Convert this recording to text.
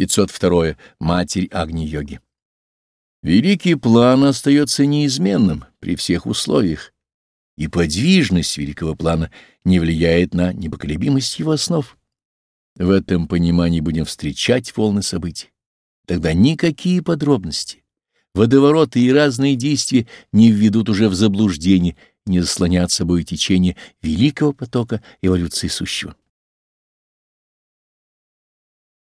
502. Матерь Агни-йоги. Великий план остается неизменным при всех условиях, и подвижность великого плана не влияет на непоколебимость его основ. В этом понимании будем встречать волны событий. Тогда никакие подробности, водовороты и разные действия не введут уже в заблуждение, не заслонят собой течение великого потока эволюции сущего.